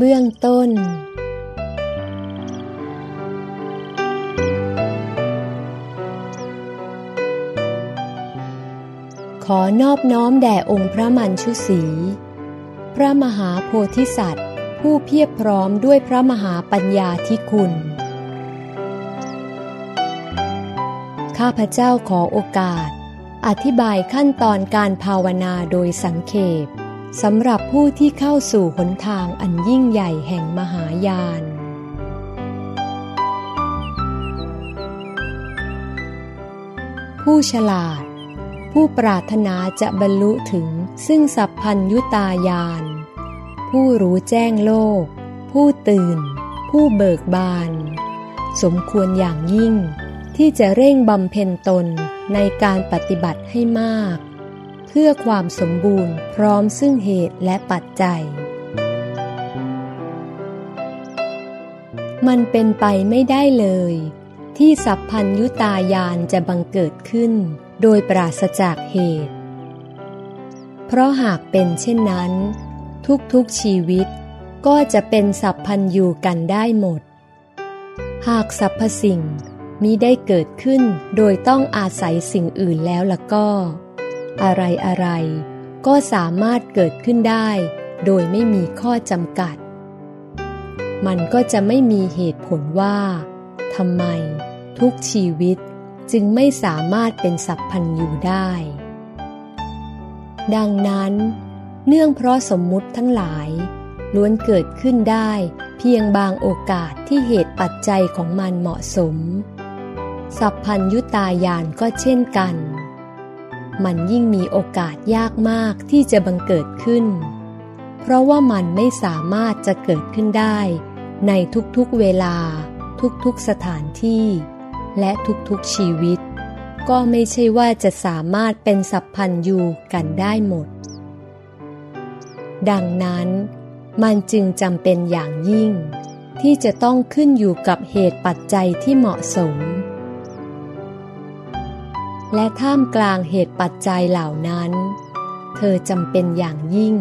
เบื้องต้น ขอนอบน้อมแด่องค์พระมันชุศีพระมหาโพธิสัตว์ ผู้เพียบพร้อมด้วยพระมหาปัญญาที่คุณ ข้าพเจ้าขอโอกาส อธิบายขั้นตอนการภาวนาโดยสังเขป สำหรับผู้ที่เข้าสู่หนทางอันยิ่งใหญ่แห่งมหายาน ผู้ฉลาด ผู้ปรารถนาจะบรรลุถึงซึ่งสัพพัญยุตายาน ผู้รู้แจ้งโลก ผู้ตื่น ผู้เบิกบาน สมควรอย่างยิ่งที่จะเร่งบำเพ็ญตนในการปฏิบัติให้มาก พื่อความสมบูรณ์พร้อมซึ่งเหตุและปัจจัย มันเป็นไปไม่ได้เลย ที่สัพพัญยุตายานจะบังเกิดขึ้น โดยปราศจากเหตุ เพราะหากเป็นเช่นนั้น ทุกๆชีวิตก็จะเป็นสัพพัญยูกันได้หมด หากสรรพสิ่งมิได้เกิดขึ้นโดยต้องอาศัยสิ่งอื่นแล้วละก็ อะไรอะไรก็สามารถเกิดขึ้นได้ โดยไม่มีข้อจำกัด มันก็จะไม่มีเหตุผลว่าทำไม ทุกชีวิตจึงไม่สามารถเป็นสัพพันยูได้ ดังนั้น เนื่องเพราะสมมุติทั้งหลาย ล้วนเกิดขึ้นได้เพียงบางโอกาสที่เหตุปัจจัยของมันเหมาะสม สัพพัญยุตายานก็เช่นกัน มันยิ่งมีโอกาสยากมากที่จะบังเกิดขึ้น เพราะว่ามันไม่สามารถจะเกิดขึ้นได้ ในทุกๆเวลา ทุกๆสถานที่ และทุกๆชีวิต ก็ไม่ใช่ว่าจะสามารถเป็นสัพพัญยูกันได้หมด ดังนั้นมันจึงจำเป็นอย่างยิ่ง ที่จะต้องขึ้นอยู่กับเหตุปัจจัยที่เหมาะสม และท่ามกลางเหตุปัจจัยเหล่านั้น เธอจำเป็นอย่างยิ่ง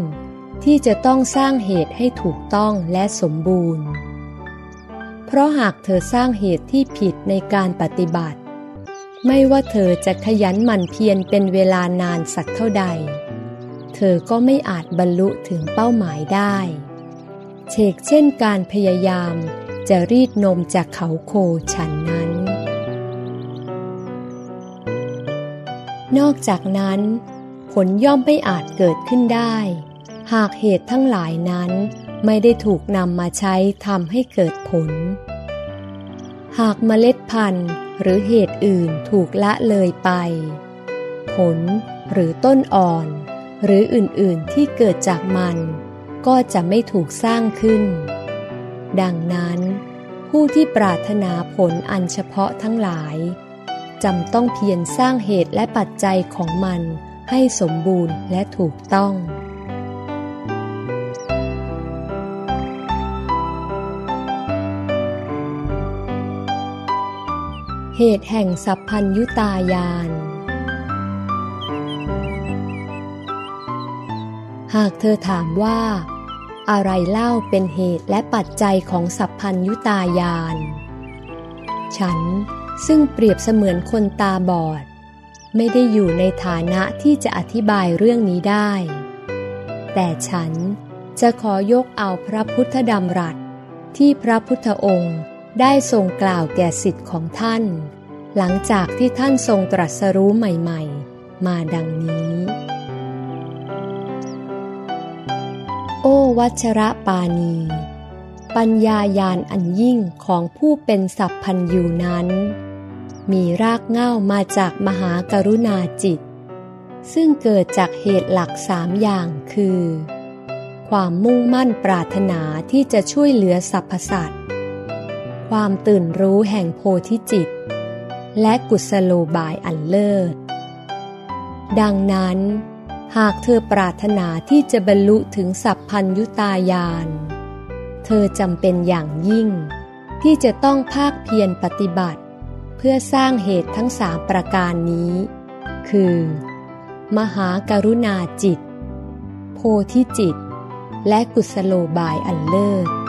ที่จะต้องสร้างเหตุให้ถูกต้องและสมบูรณ์ เพราะหากเธอสร้างเหตุที่ผิดในการปฏิบัติ ไม่ว่าเธอจะขยันหมั่นเพียรเป็นเวลานานสักเท่าใด เธอก็ไม่อาจบรรลุถึงเป้าหมายได้เชกเช่นการพยายามจะรีดนมจากเขาโคฉันนั้น นอกจากนั้น ผลย่อมไม่อาจเกิดขึ้นได้ หากเหตุทั้งหลายนั้นไม่ได้ถูกนำมาใช้ทำให้เกิดผล หากเมล็ดพันธุ์หรือเหตุอื่นถูกละเลยไป ผลหรือต้นอ่อน หรืออื่นๆที่เกิดจากมัน ก็จะไม่ถูกสร้างขึ้น ดังนั้น ผู้ที่ปรารถนาผลอันเฉพาะทั้งหลาย จำต้องเพียรสร้างเหตุและปัจจัยของมันให้สมบูรณ์และถูกต้อง เหตุแห่งสัพพัญยุตายาน หากเธอถามว่า อะไรเล่าเป็นเหตุและปัจจัยของสัพพัญยุตายาน ฉัน ซึ่งเปรียบเสมือนคนตาบอด ไม่ได้อยู่ในฐานะที่จะอธิบายเรื่องนี้ได้ แต่ฉันจะขอยกเอาพระพุทธดำรัส ที่พระพุทธองค์ได้ทรงกล่าวแก่สิทธิ์ของท่าน หลังจากที่ท่านทรงตรัสรู้ใหม่ๆ มาดังนี้ โอ้วัชระปานี ปัญญายานอันยิ่งของผู้เป็นสัพพันยูนั้น มีรากเหง้ามาจากมหากรุณาจิต ซึ่งเกิดจากเหตุหลักสามอย่างคือ ความมุ่งมั่นปรารถนาที่จะช่วยเหลือสรรพสัตว์ ความตื่นรู้แห่งโพธิจิต และกุศโลบายอันเลิศ ดังนั้น หากเธอปรารถนาที่จะบรรลุถึงสัพพัญยุตายาน เธอจำเป็นอย่างยิ่ง ที่จะต้องภาคเพียรปฏิบัติ เพื่อสร้างเหตุทั้งสามประการนี้ คือ มหาการุณาจิต โพธิจิต และกุศโลบายอันเลิศ